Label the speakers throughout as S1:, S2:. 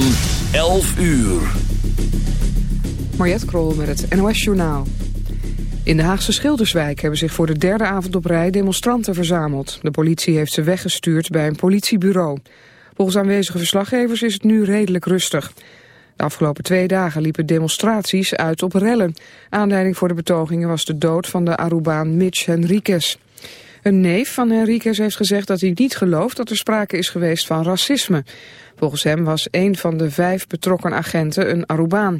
S1: van 11 uur.
S2: Mariette Krol met het NOS Journaal. In de Haagse Schilderswijk hebben zich voor de derde avond op rij demonstranten verzameld. De politie heeft ze weggestuurd bij een politiebureau. Volgens aanwezige verslaggevers is het nu redelijk rustig. De afgelopen twee dagen liepen demonstraties uit op rellen. Aanleiding voor de betogingen was de dood van de Arubaan Mitch Henriquez. Een neef van Henriquez heeft gezegd dat hij niet gelooft dat er sprake is geweest van racisme. Volgens hem was een van de vijf betrokken agenten een Arubaan.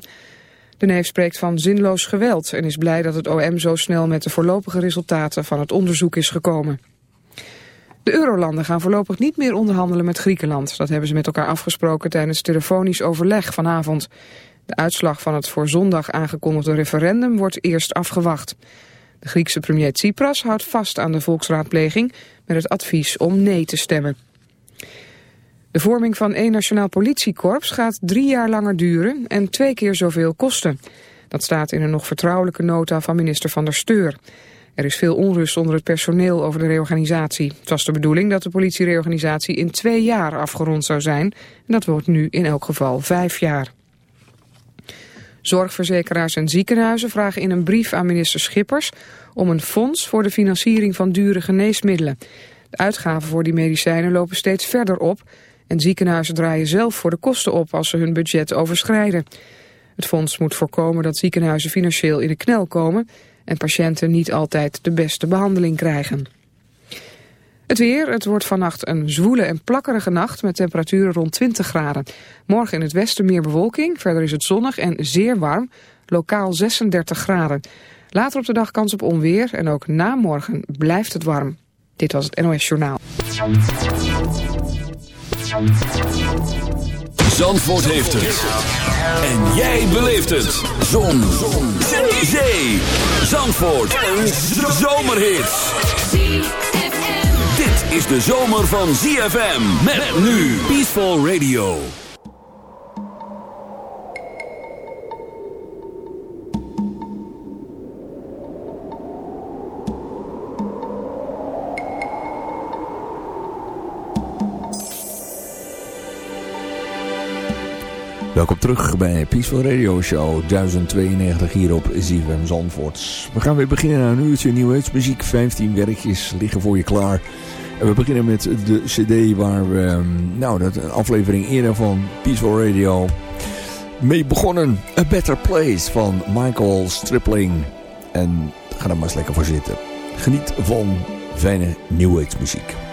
S2: De neef spreekt van zinloos geweld en is blij dat het OM zo snel met de voorlopige resultaten van het onderzoek is gekomen. De eurolanden gaan voorlopig niet meer onderhandelen met Griekenland. Dat hebben ze met elkaar afgesproken tijdens telefonisch overleg vanavond. De uitslag van het voor zondag aangekondigde referendum wordt eerst afgewacht. De Griekse premier Tsipras houdt vast aan de volksraadpleging met het advies om nee te stemmen. De vorming van één nationaal politiekorps gaat drie jaar langer duren en twee keer zoveel kosten. Dat staat in een nog vertrouwelijke nota van minister Van der Steur. Er is veel onrust onder het personeel over de reorganisatie. Het was de bedoeling dat de politiereorganisatie in twee jaar afgerond zou zijn. En dat wordt nu in elk geval vijf jaar. Zorgverzekeraars en ziekenhuizen vragen in een brief aan minister Schippers... om een fonds voor de financiering van dure geneesmiddelen. De uitgaven voor die medicijnen lopen steeds verder op... en ziekenhuizen draaien zelf voor de kosten op als ze hun budget overschrijden. Het fonds moet voorkomen dat ziekenhuizen financieel in de knel komen... en patiënten niet altijd de beste behandeling krijgen. Het weer, het wordt vannacht een zwoele en plakkerige nacht met temperaturen rond 20 graden. Morgen in het westen meer bewolking, verder is het zonnig en zeer warm, lokaal 36 graden. Later op de dag kans op onweer en ook na morgen blijft het warm. Dit was het NOS Journaal.
S1: Zandvoort heeft het. En jij beleeft het. Zon. Zon. Zee. Zandvoort. Een zomerhit is de zomer van ZFM. Met, met nu Peaceful Radio.
S3: Welkom terug bij Peaceful Radio Show 1092 hier op ZFM Zandvoort. We gaan weer beginnen aan een uurtje nieuwheidsmuziek. 15 werkjes liggen voor je klaar. We beginnen met de cd waar we, ehm, nou, dat een aflevering eerder van Peaceful Radio mee begonnen. A Better Place van Michael Stripling. En ga er maar eens lekker voor zitten. Geniet van fijne New muziek.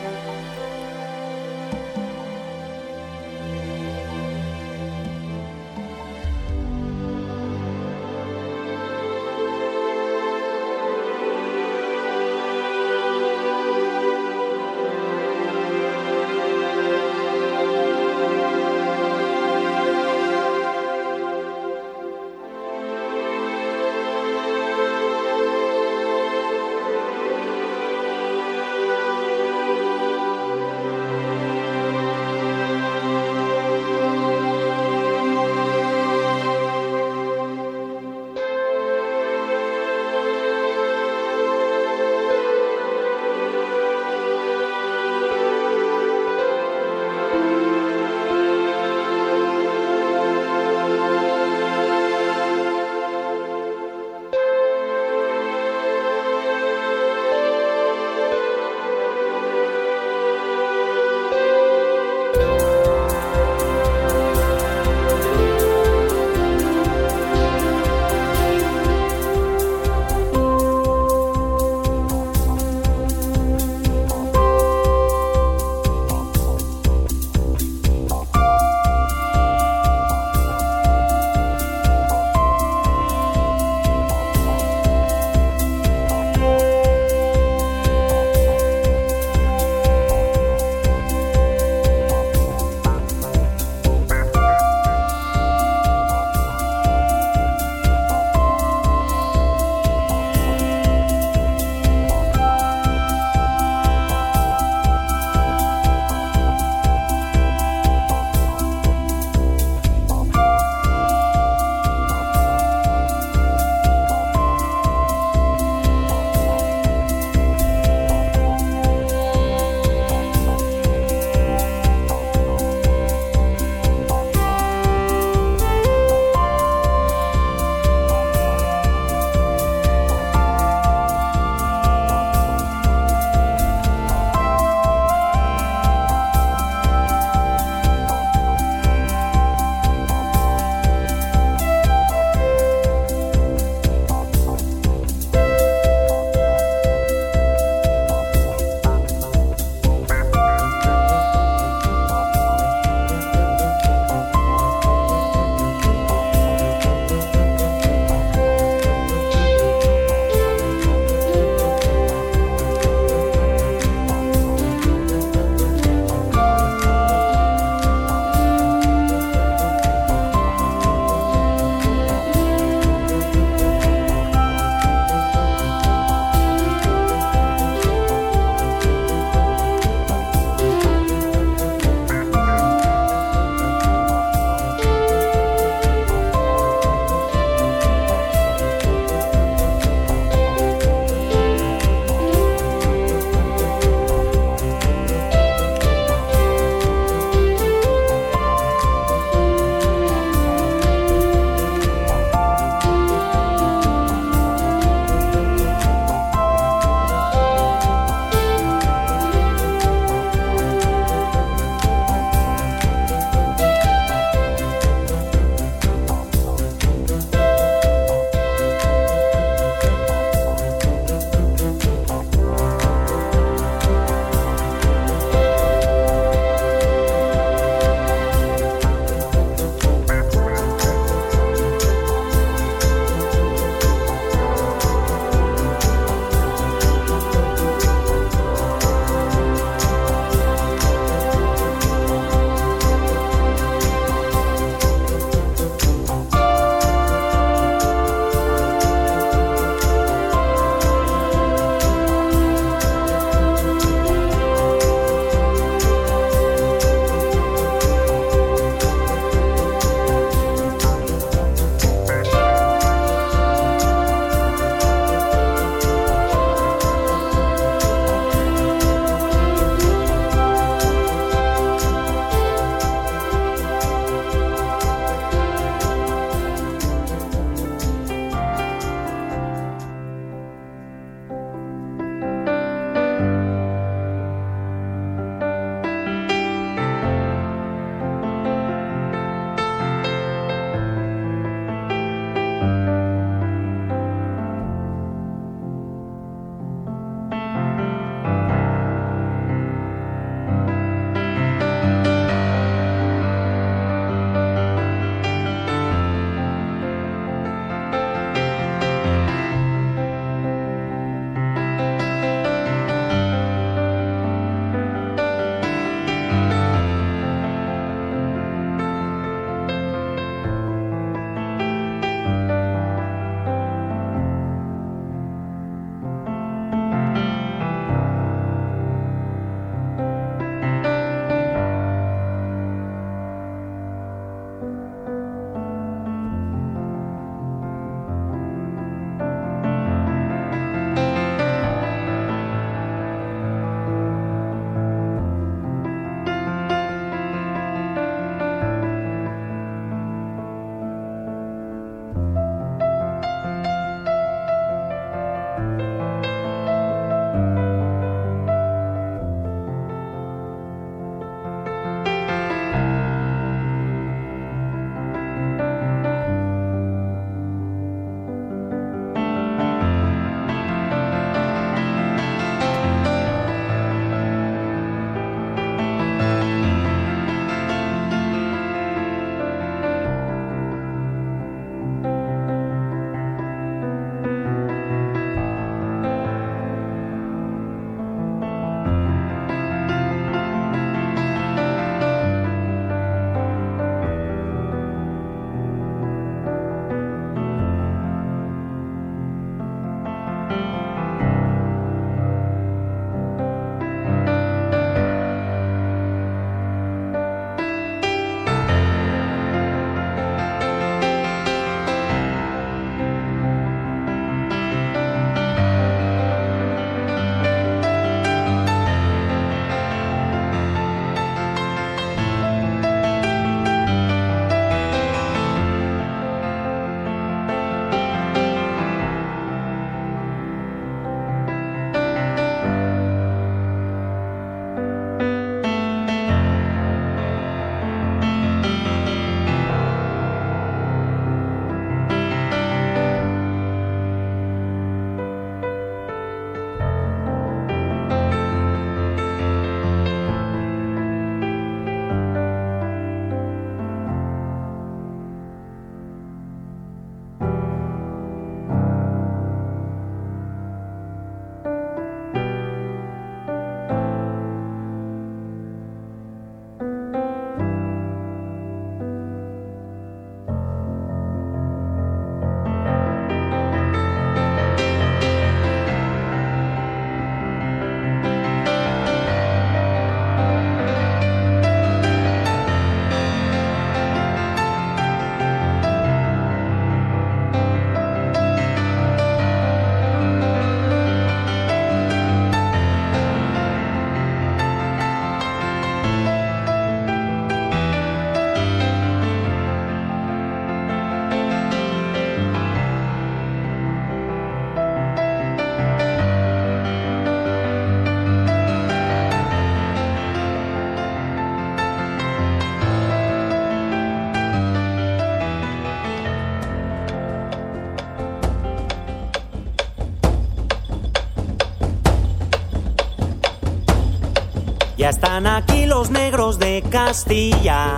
S4: Están aquí los negros de Castilla.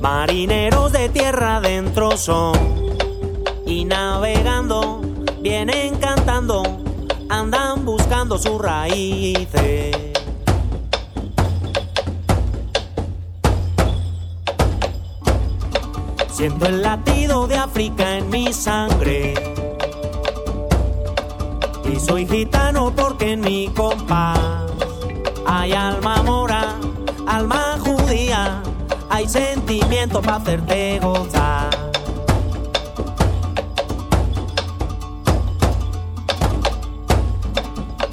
S4: Marineros de tierra adentro son. Y navegando, vienen cantando, andan buscando sus raíces. Siento el latido de África en mi sangre. Y soy gitano porque en mi compás hay alma mora, alma judía, hay sentimiento para hacerte gozar.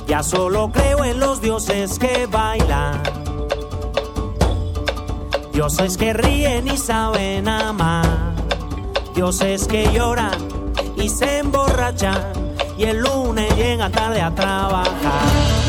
S4: Ya solo creo en los dioses que bailan Dioses que ríen y saben amar. Dioses que lloran y se emborrachan. Y el lunes llegan tarde a trabajar.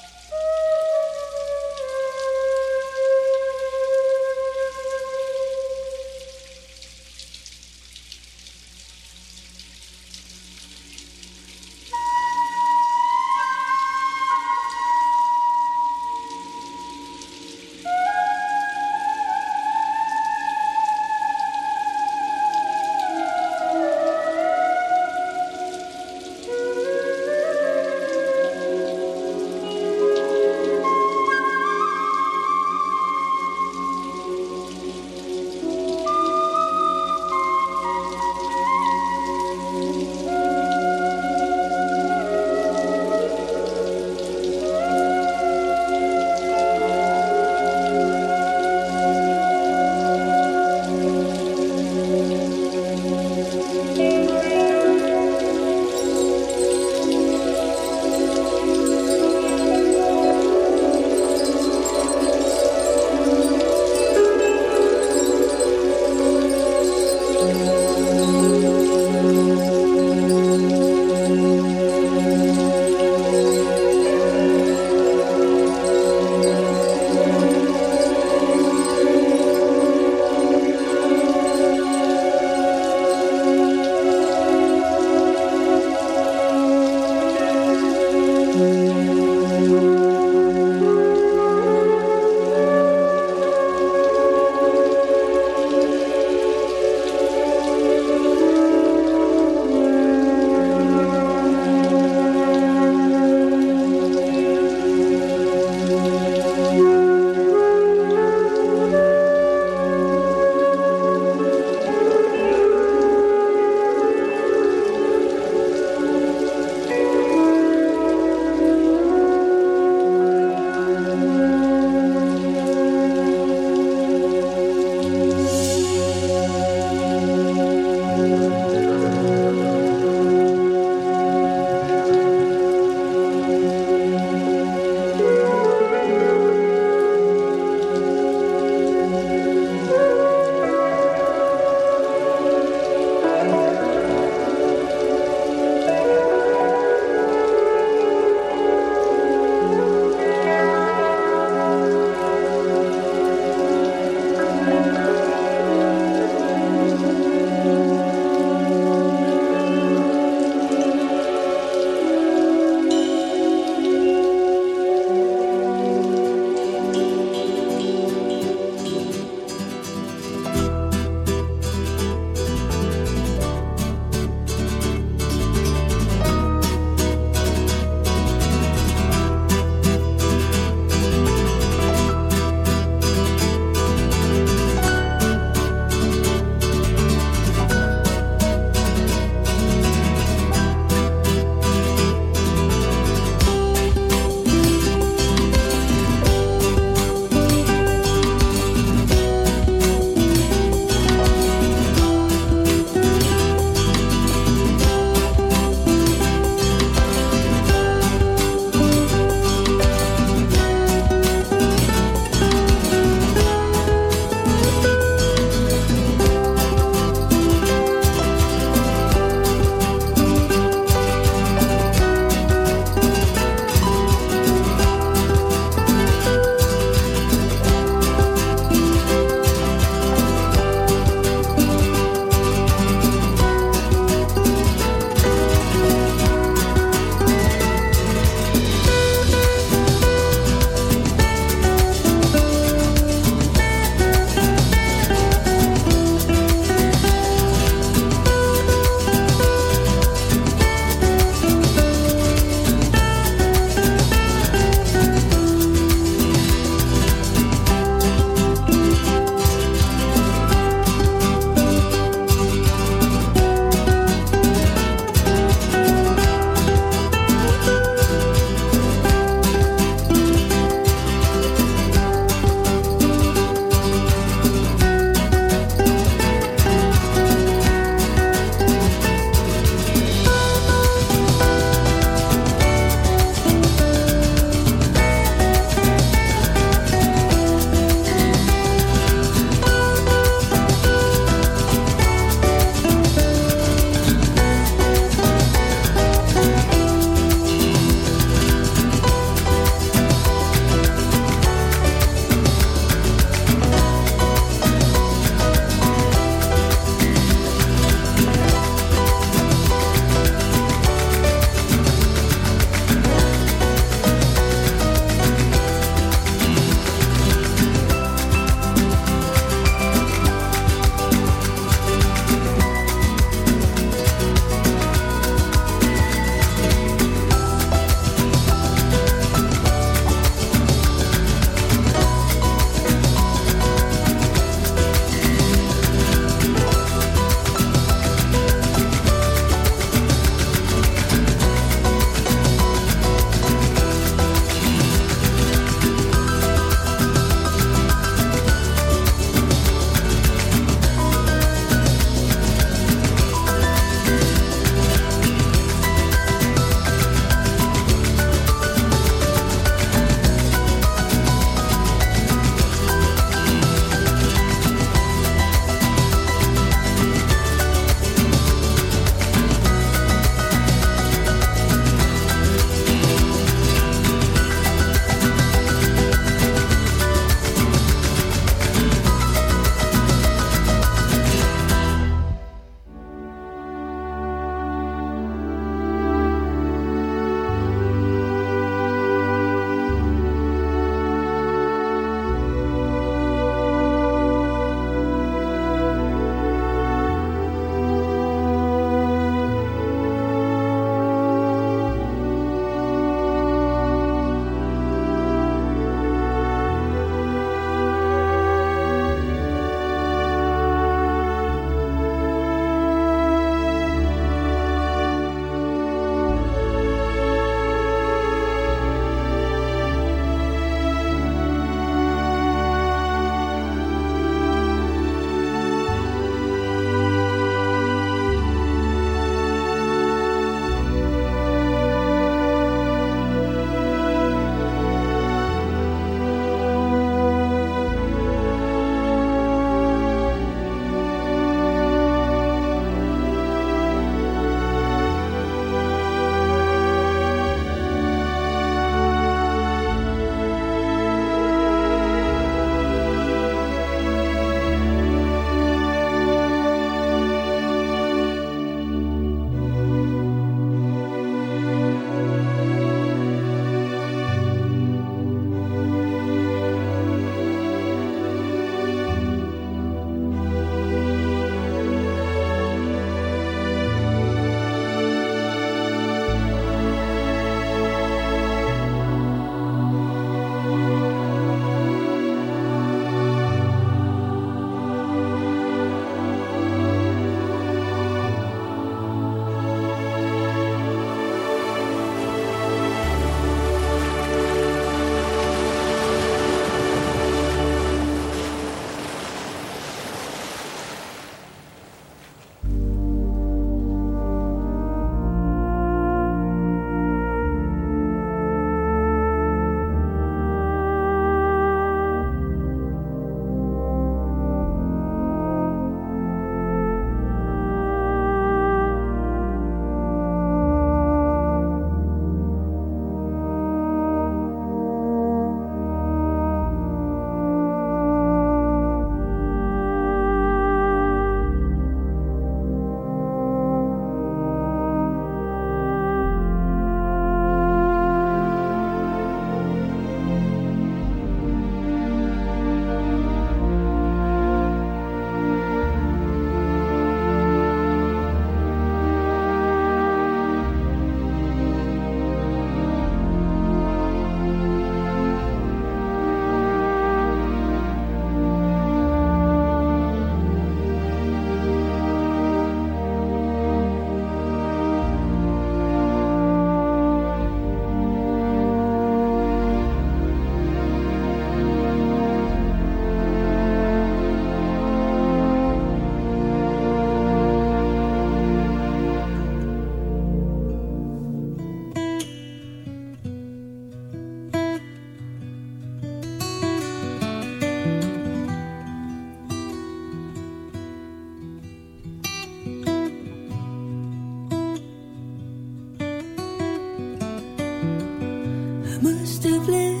S4: must have lived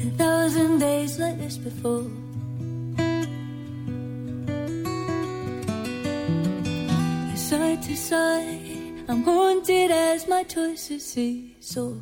S4: a thousand days like this before.
S5: Side to side, I'm haunted as my choices see. So.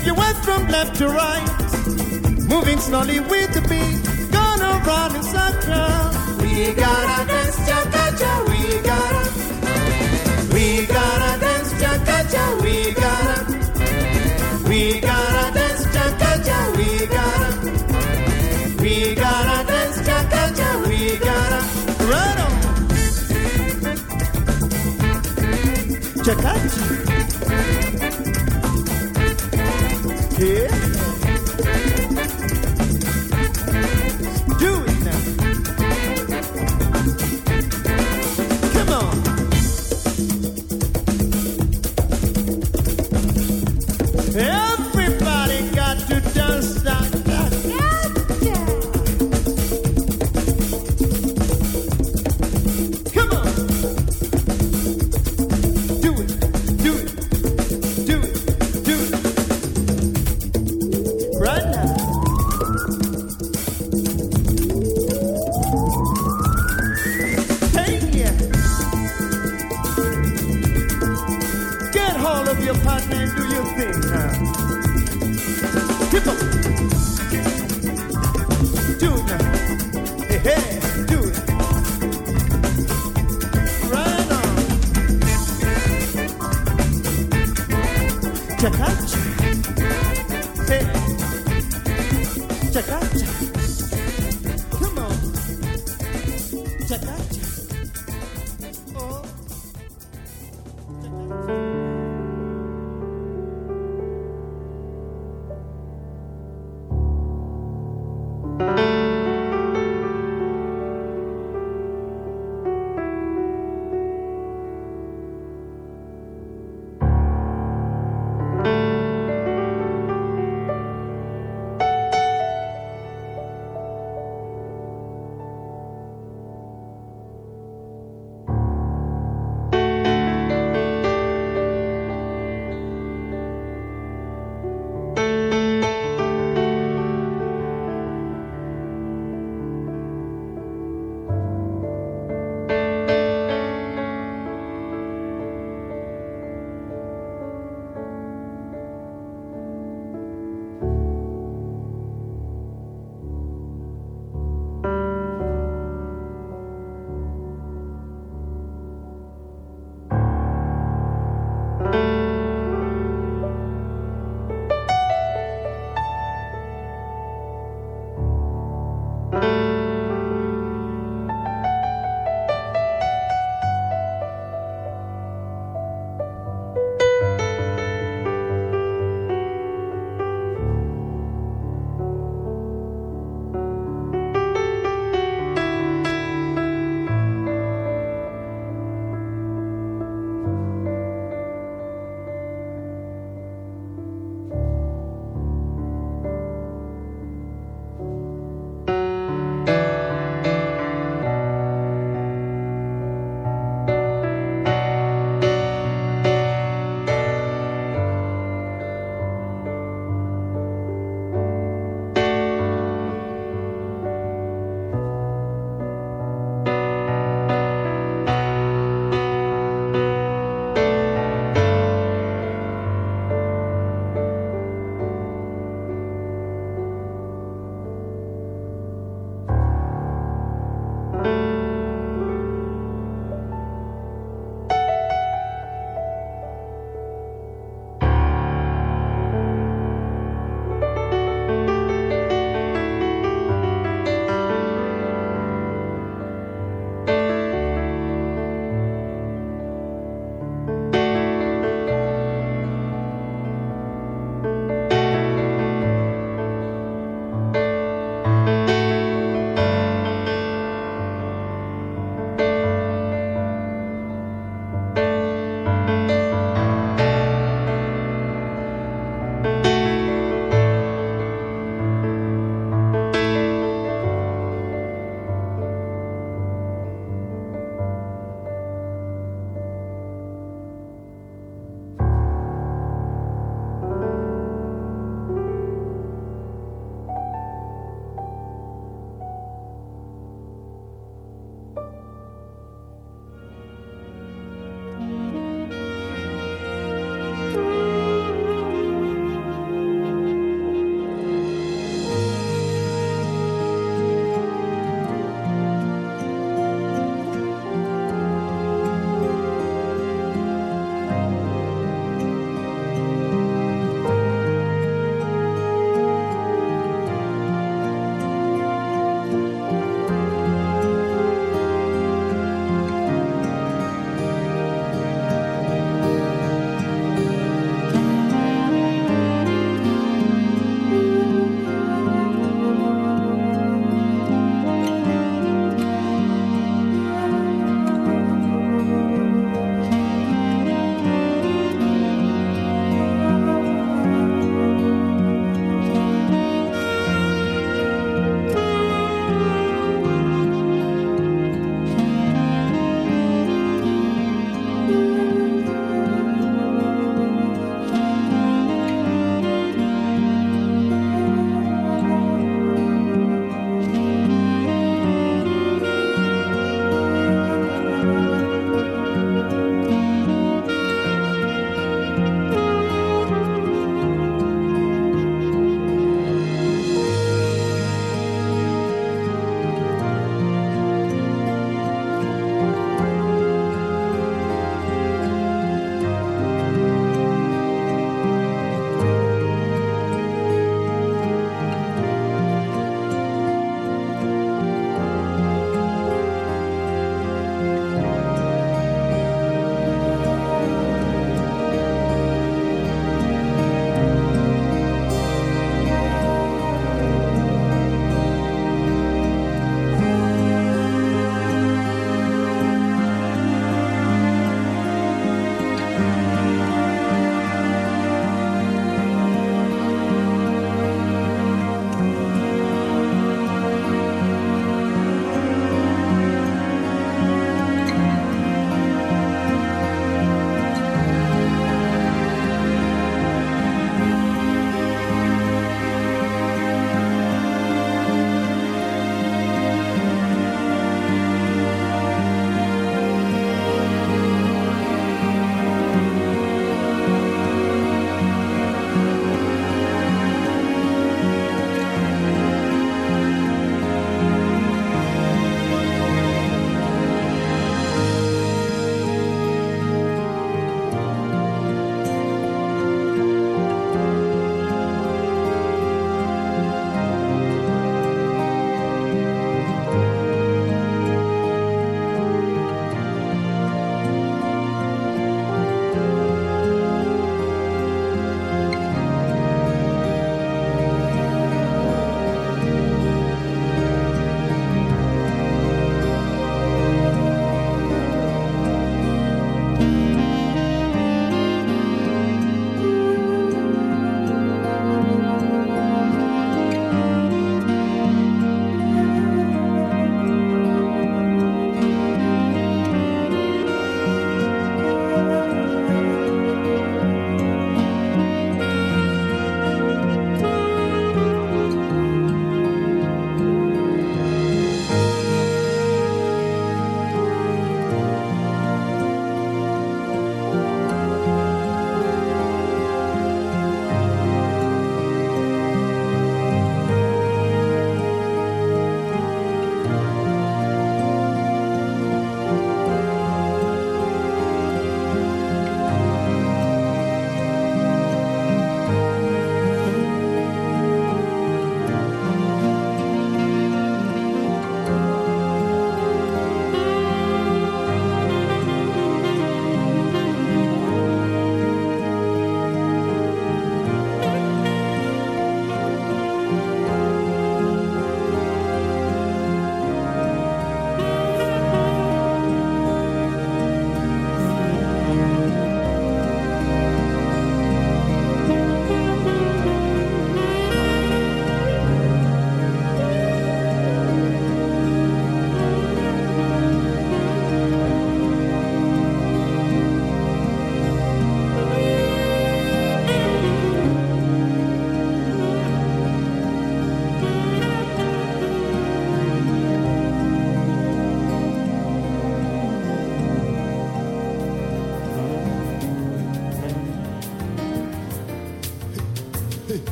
S5: move your waist from left to right. Moving slowly with the beat. Gonna run in circles.
S6: We gotta dance cha-cha. We gotta. We gotta
S1: dance cha-cha-cha. We gotta. We gotta.